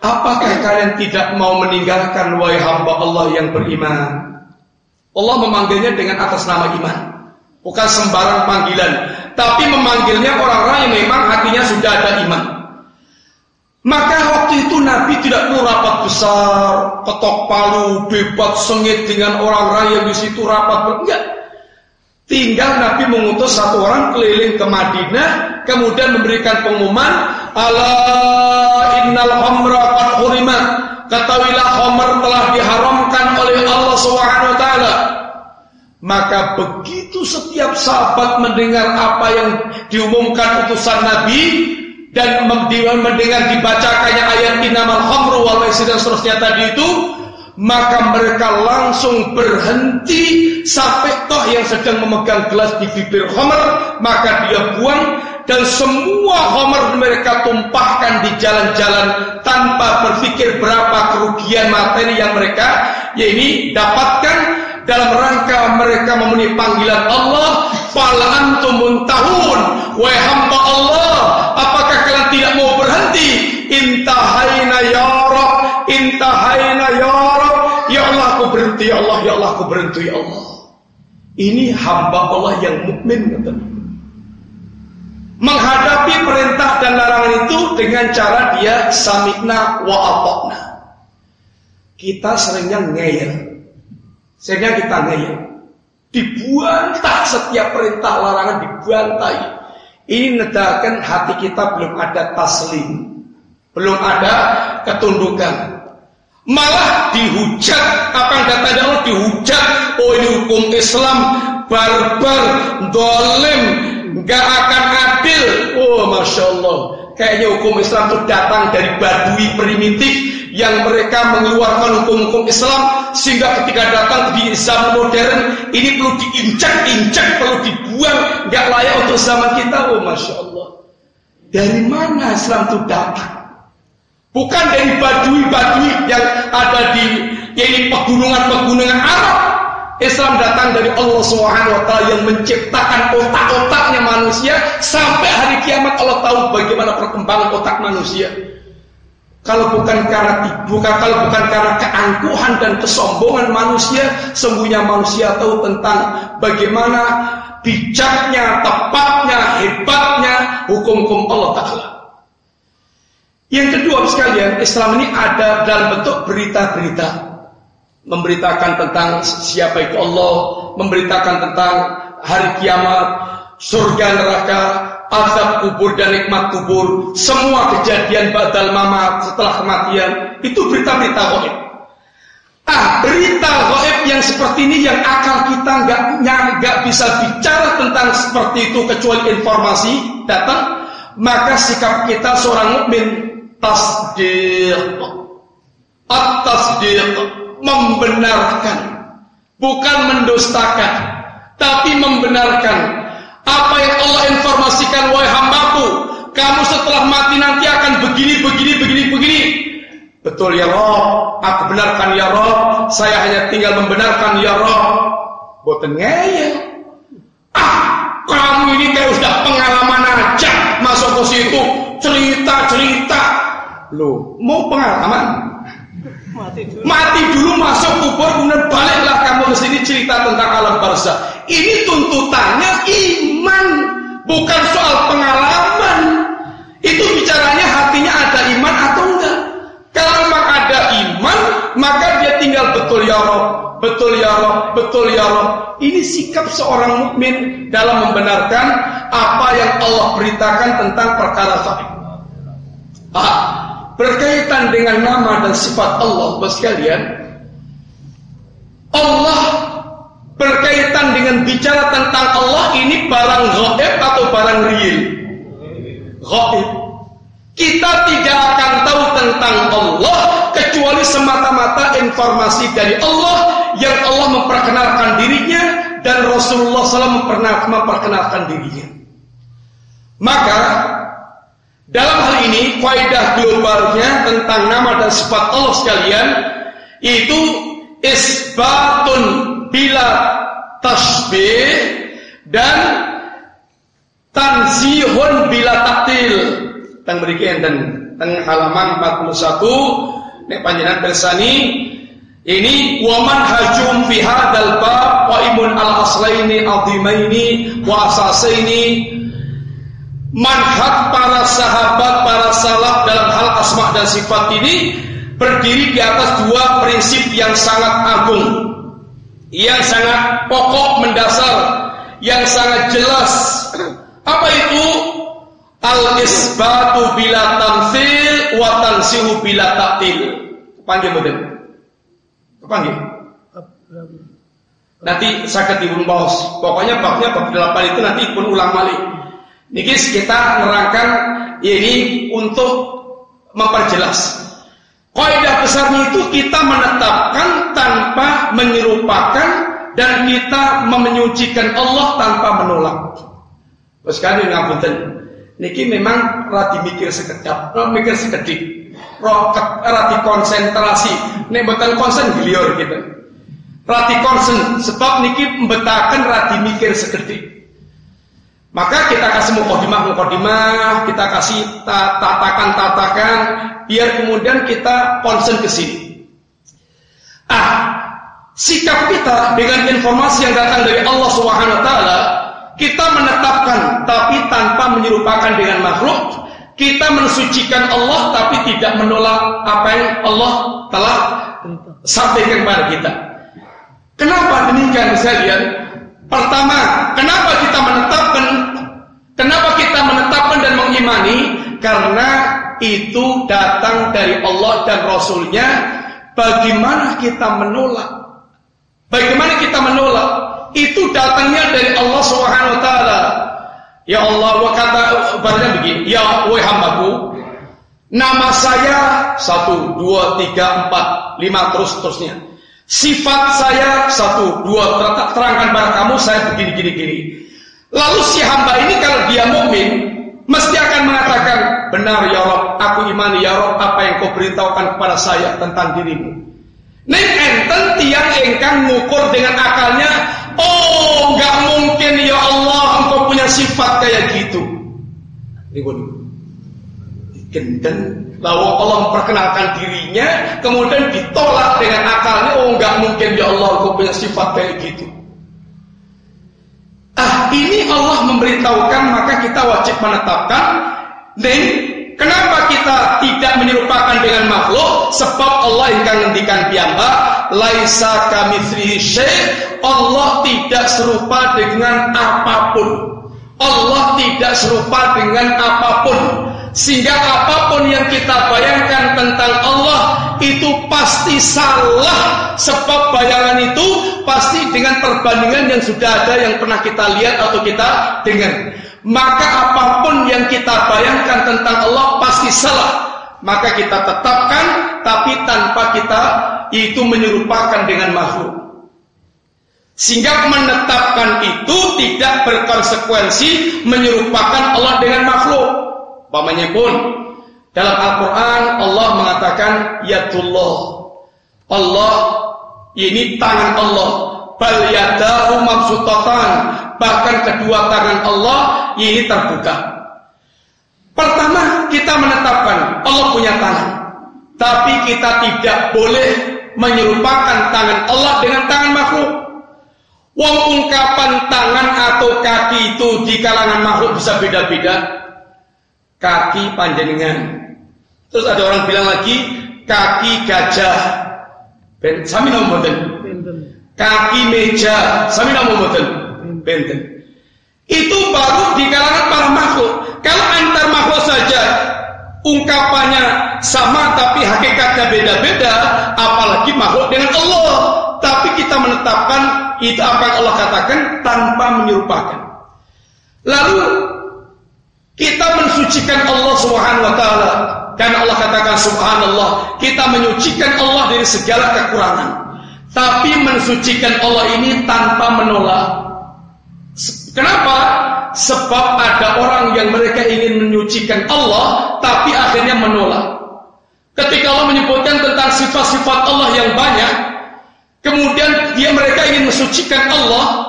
apakah kalian tidak mau meninggalkan wahai hamba Allah yang beriman Allah memanggilnya dengan atas nama iman. Bukan sembarang panggilan. Tapi memanggilnya orang-orang yang memang hatinya sudah ada iman. Maka waktu itu Nabi tidak perlu rapat besar, ketok palu, debat sengit dengan orang-orang yang di situ rapat. Enggak. Tinggal Nabi mengutus satu orang keliling ke Madinah, kemudian memberikan pengumuman, Allah innal hamra qad hurimat. Ketahuilah Homer telah diharamkan oleh Allah Subhanahu. Maka begitu setiap sahabat mendengar apa yang diumumkan utusan Nabi dan mendengar dibacakannya ayat innamal khamru wal maisir dan seterusnya tadi itu, maka mereka langsung berhenti sampai toh yang sedang memegang gelas di bibir Homer, maka dia buang dan semua homer mereka tumpahkan di jalan-jalan tanpa berpikir berapa kerugian materi yang mereka ya ini dapatkan dalam rangka mereka memenuhi panggilan Allah. Fala antum muntahun. Wahai hamba Allah apakah kalian tidak mau berhenti? Intahaina ya rab intahaina ya rab berhenti Allah. Ini hamba Allah yang mukmin Menghadapi perintah dan larangan itu dengan cara dia samikna wa atokna. Kita seringnya ngeyel. Seringnya kita ngeyel. Dibuantah setiap perintah larangan dibantai. Ini nedakan hati kita belum ada taslim. Belum ada ketundukan. Malah dihujat, apa yang kata Allah dihujat. Oh ini hukum Islam barbar, dolim, nggak akan adil. Oh masya Allah. Kayaknya hukum Islam itu datang dari badui primitif yang mereka mengeluarkan hukum-hukum Islam sehingga ketika datang di zaman modern ini perlu diinjak-injak, perlu dibuang, nggak layak untuk zaman kita. Oh masya Allah. Dari mana Islam itu datang? Bukan dari badui-badui yang ada di ini pegunungan-pegunungan Arab. Islam datang dari Allah Subhanahu wa yang menciptakan otak-otaknya manusia sampai hari kiamat Allah tahu bagaimana perkembangan otak manusia. Kalau bukan karena bukan kalau bukan karena keangkuhan dan kesombongan manusia, sembunyinya manusia tahu tentang bagaimana bijaknya, tepatnya, hebatnya hukum-hukum Allah Taala. Yang kedua sekalian, Islam ini ada dalam bentuk berita-berita. Memberitakan tentang siapa itu Allah, memberitakan tentang hari kiamat, surga neraka, azab kubur dan nikmat kubur, semua kejadian badal mamat setelah kematian, itu berita-berita gaib. Ah, berita gaib yang seperti ini yang akal kita nggak nggak bisa bicara tentang seperti itu kecuali informasi datang, maka sikap kita seorang mukmin tasdiq at-tasdiq membenarkan bukan mendustakan tapi membenarkan apa yang Allah informasikan wahai hambaku kamu setelah mati nanti akan begini begini begini begini. Betul ya Rob. Aku benarkan ya Rob. Saya hanya tinggal membenarkan ya Rob. Boten ngeyel. Ah kamu ini kayak sudah pengalaman aja. Masuk ke situ cerita-cerita Loh, mau pengalaman? Mati dulu. Masuk kubur kemudian baliklah kamu ke sini cerita tentang alam barzah. Ini tuntutannya iman, bukan soal pengalaman. Itu bicaranya hatinya ada iman atau enggak. Kalau memang ada iman, maka dia tinggal betul ya Rob, betul ya Rob, betul ya Rob. Ini sikap seorang mukmin dalam membenarkan apa yang Allah beritakan tentang perkara gaib. Ah, berkaitan dengan nama dan sifat Allah, Bapak sekalian, Allah berkaitan dengan bicara tentang Allah ini barang gaib atau barang real? Gaib. Kita tidak akan tahu tentang Allah kecuali semata-mata informasi dari Allah yang Allah memperkenalkan dirinya dan Rasulullah SAW memperkenalkan dirinya. Maka dalam hal ini, kaidah globalnya tentang nama dan sifat Allah sekalian itu isbatun bila tasbih dan tanzihun bila taktil. Tang berikan dan teng halaman 41 nek panjenengan bersani ini waman hajum fi hadzal bab qaimun al aslaini azimaini wa asasaini manhaj para sahabat, para salaf dalam hal asma dan sifat ini berdiri di atas dua prinsip yang sangat agung, yang sangat pokok mendasar, yang sangat jelas. Apa itu? Al-isbatu bila tamsil wa tansihu bila taktil. Panggil betul. Panggil. Nanti saya ketibun bos. Pokoknya babnya bab delapan itu nanti pun ulang balik. Niki kita nerangkan ini untuk memperjelas. Kaidah besarnya itu kita menetapkan tanpa menyerupakan dan kita menyucikan Allah tanpa menolak. Terus kali ngapunten. Niki memang rati mikir sekedap, mikir sekedik. Rati konsentrasi. Nek betul konsen gilior gitu. Rati konsen sebab niki membetakan rati mikir sekedik. Maka kita kasih mukadimah-mukadimah, kita kasih tatakan-tatakan, biar kemudian kita konsen ke sini. Ah, sikap kita dengan informasi yang datang dari Allah Subhanahu wa taala, kita menetapkan tapi tanpa menyerupakan dengan makhluk, kita mensucikan Allah tapi tidak menolak apa yang Allah telah sampaikan kepada kita. Kenapa demikian sekalian? Pertama, kenapa kita menetapkan kenapa kita menetapkan dan mengimani? Karena itu datang dari Allah dan Rasulnya. Bagaimana kita menolak Bagaimana kita menolak? Itu datangnya dari Allah Subhanahu wa. Ya Allah, wa kata barangnya begini, ya wahai hambaku, nama saya satu, dua, tiga, empat, lima terus terusnya. Sifat saya satu, dua, terangkan pada kamu saya begini gini gini. Lalu si hamba ini kalau dia mukmin mesti akan mengatakan benar ya Rob, aku imani ya Rob apa yang kau beritahukan kepada saya tentang dirimu. Neng enten tiang engkang ngukur dengan akalnya, oh nggak mungkin ya Allah engkau punya sifat kayak gitu. Ribun. Genden lalu Allah memperkenalkan dirinya, kemudian ditolak dengan akalnya, oh nggak mungkin ya Allah engkau punya sifat kayak gitu. Ah ini Allah memberitahukan maka kita wajib menetapkan Neng Kenapa kita tidak menyerupakan dengan makhluk? Sebab Allah yang ngendikan piyambak, laisa kami syai', Allah tidak serupa dengan apa pun. Allah tidak serupa dengan apa pun. Sehingga apa pun yang kita bayangkan tentang Allah itu pasti salah sebab bayangan itu pasti dengan perbandingan yang sudah ada yang pernah kita lihat atau kita dengar maka apa pun yang kita bayangkan tentang Allah pasti salah. Maka kita tetapkan, tapi tanpa kita itu menyerupakan dengan makhluk. Sehingga menetapkan itu tidak berkonsekuensi menyerupakan Allah dengan makhluk. Pamannya pun dalam Al-Quran Allah mengatakan Yatullah Allah ini tangan Allah bal yadahu mabsutatan bahkan kedua tangan Allah ini terbuka. Pertama, kita menetapkan Allah punya tangan. Tapi kita tidak boleh menyerupakan tangan Allah dengan tangan makhluk. Wong ungkapan tangan atau kaki itu di kalangan makhluk bisa beda-beda. Kaki panjenengan. Terus ada orang bilang lagi kaki gajah. Ben sami Kaki meja, sami mboten benten. Itu baru di kalangan para makhluk. Kalau antar makhluk saja ungkapannya sama tapi hakikatnya beda-beda, apalagi makhluk dengan Allah. Tapi kita menetapkan itu apa yang Allah katakan tanpa menyerupakan. Lalu kita mensucikan Allah Subhanahu wa taala karena Allah katakan subhanallah, kita menyucikan Allah dari segala kekurangan. Tapi mensucikan Allah ini tanpa menolak Kenapa? Sebab ada orang yang mereka ingin menyucikan Allah tapi akhirnya menolak. Ketika Allah menyebutkan tentang sifat-sifat Allah yang banyak, kemudian dia mereka ingin mensucikan Allah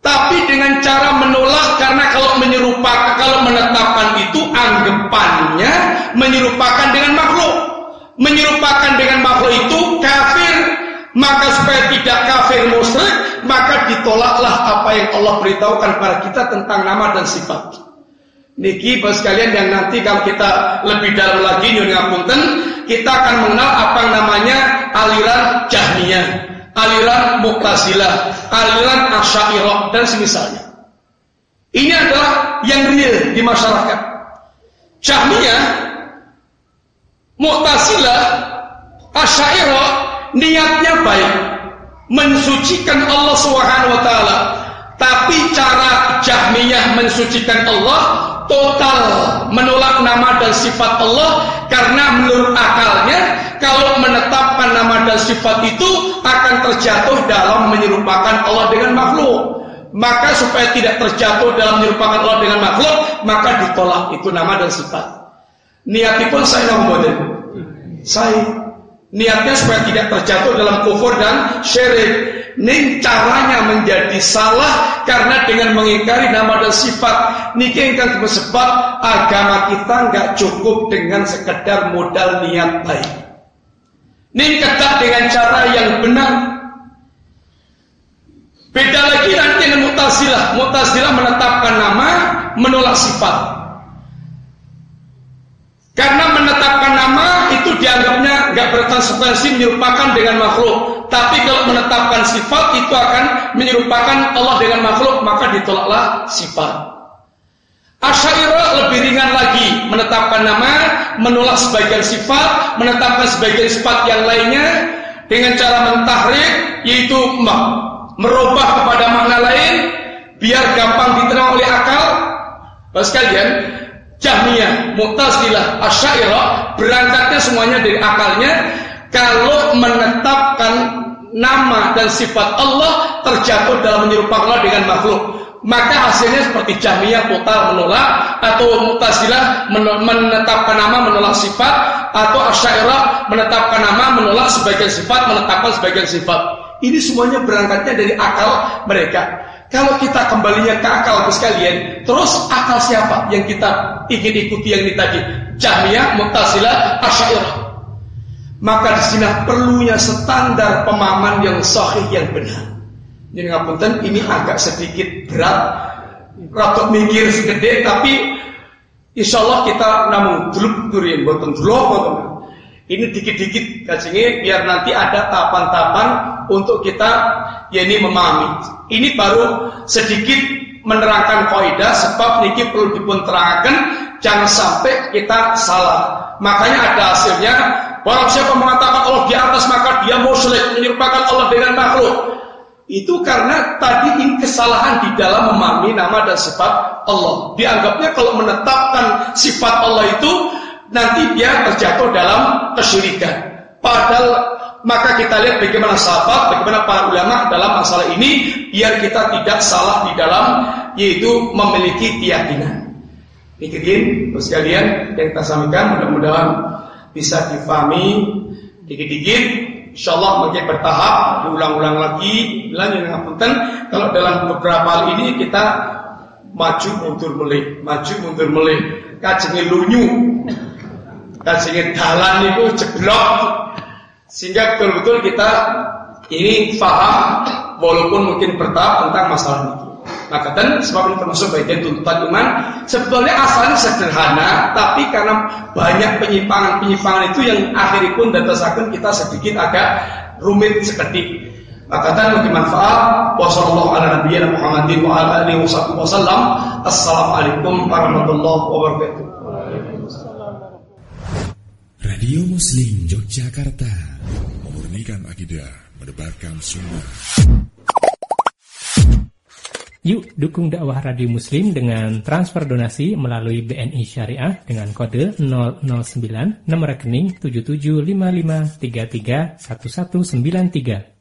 tapi dengan cara menolak karena kalau menyerupakan kalau menetapkan itu anggapannya menyerupakan dengan makhluk. Menyerupakan dengan makhluk itu kafir maka supaya tidak kafir musyrik maka ditolaklah apa yang Allah beritahukan kepada kita tentang nama dan sifat. Niki bos sekalian yang nanti kalau kita lebih dalam lagi nyuruh ngapunten, kita akan mengenal apa namanya aliran Jahmiyah, aliran Mu'tazilah, aliran Asy'ariyah dan semisalnya. Ini adalah yang real di masyarakat. Jahmiyah, Mu'tazilah, Asy'ariyah niatnya baik, mensucikan Allah Subhanahu wa taala. Tapi cara Jahmiyah mensucikan Allah total menolak nama dan sifat Allah karena menurut akalnya kalau menetapkan nama dan sifat itu akan terjatuh dalam menyerupakan Allah dengan makhluk. Maka supaya tidak terjatuh dalam menyerupakan Allah dengan makhluk, maka ditolak itu nama dan sifat. Niatipun saya mau Saya Niatnya supaya tidak terjatuh dalam kufur dan syirik. Ning caranya menjadi salah karena dengan mengingkari nama dan sifat niki ingkang sebab agama kita nggak cukup dengan sekedar modal niat baik. Ning ketat dengan cara yang benar. Beda lagi nanti dengan Mu'tazilah. Mu'tazilah menetapkan nama, menolak sifat. Karena menetapkan nama itu dianggapnya nggak berkonsekuensi menyerupakan dengan makhluk. Tapi kalau menetapkan sifat itu akan menyerupakan Allah dengan makhluk, maka ditolaklah sifat. Asyairah lebih ringan lagi menetapkan nama, menolak sebagian sifat, menetapkan sebagian sifat yang lainnya dengan cara mentahrik yaitu merubah kepada makna lain biar gampang diterima oleh akal. Bapak sekalian, Jahmiyah, Mu'tazilah, Asy'ariyah berangkatnya semuanya dari akalnya kalau menetapkan nama dan sifat Allah terjatuh dalam menyerupakan Allah dengan makhluk. Maka hasilnya seperti Jahmiyah total menolak atau Mu'tazilah menetapkan nama menolak sifat atau Asy'ariyah menetapkan nama menolak sebagian sifat menetapkan sebagian sifat. Ini semuanya berangkatnya dari akal mereka. Kalau kita kembalinya ke akal sekalian, terus akal siapa yang kita ingin ikuti yang ini tadi? Jahmiyah, Mu'tazilah, Asy'ariyah. Maka di sini perlunya standar pemahaman yang sahih yang benar. Jadi ngapunten ini agak sedikit berat, rata mikir segede tapi insya Allah kita namun dulu turin boten dulu Ini dikit-dikit kacingi biar nanti ada tahapan-tahapan untuk kita ya ini memahami. Ini baru sedikit menerangkan kaidah sebab niki perlu dipun terangkan jangan sampai kita salah. Makanya ada hasilnya Barang siapa mengatakan Allah di atas maka dia musyrik menyerupakan Allah dengan makhluk. Itu karena tadi ini kesalahan di dalam memahami nama dan sifat Allah. Dianggapnya kalau menetapkan sifat Allah itu nanti dia terjatuh dalam kesyirikan. Padahal maka kita lihat bagaimana sahabat, bagaimana para ulama dalam masalah ini biar kita tidak salah di dalam yaitu memiliki keyakinan. Ikhwan sekalian yang kita sampaikan mudah-mudahan bisa difahami dikit-dikit Insya Allah mungkin bertahap, diulang-ulang lagi, lanjut ngapunten. Kalau dalam beberapa hal ini kita maju mundur melih, maju mundur melih, kajengi lunyu, kajengi dalan itu jeblok, sehingga betul-betul kita ini paham walaupun mungkin bertahap tentang masalah ini. Maka dan sebab ini termasuk bagian tuntutan iman. Sebetulnya asalnya sederhana, tapi karena banyak penyimpangan-penyimpangan itu yang akhirnya pun datasakan kita sedikit agak rumit seketik. Maka dan lebih manfaat. Wassalamualaikum warahmatullahi wabarakatuh. Radio Muslim Yogyakarta memurnikan akidah, mendebarkan sunnah. Yuk dukung dakwah Radio Muslim dengan transfer donasi melalui BNI Syariah dengan kode 009 nomor rekening 7755331193.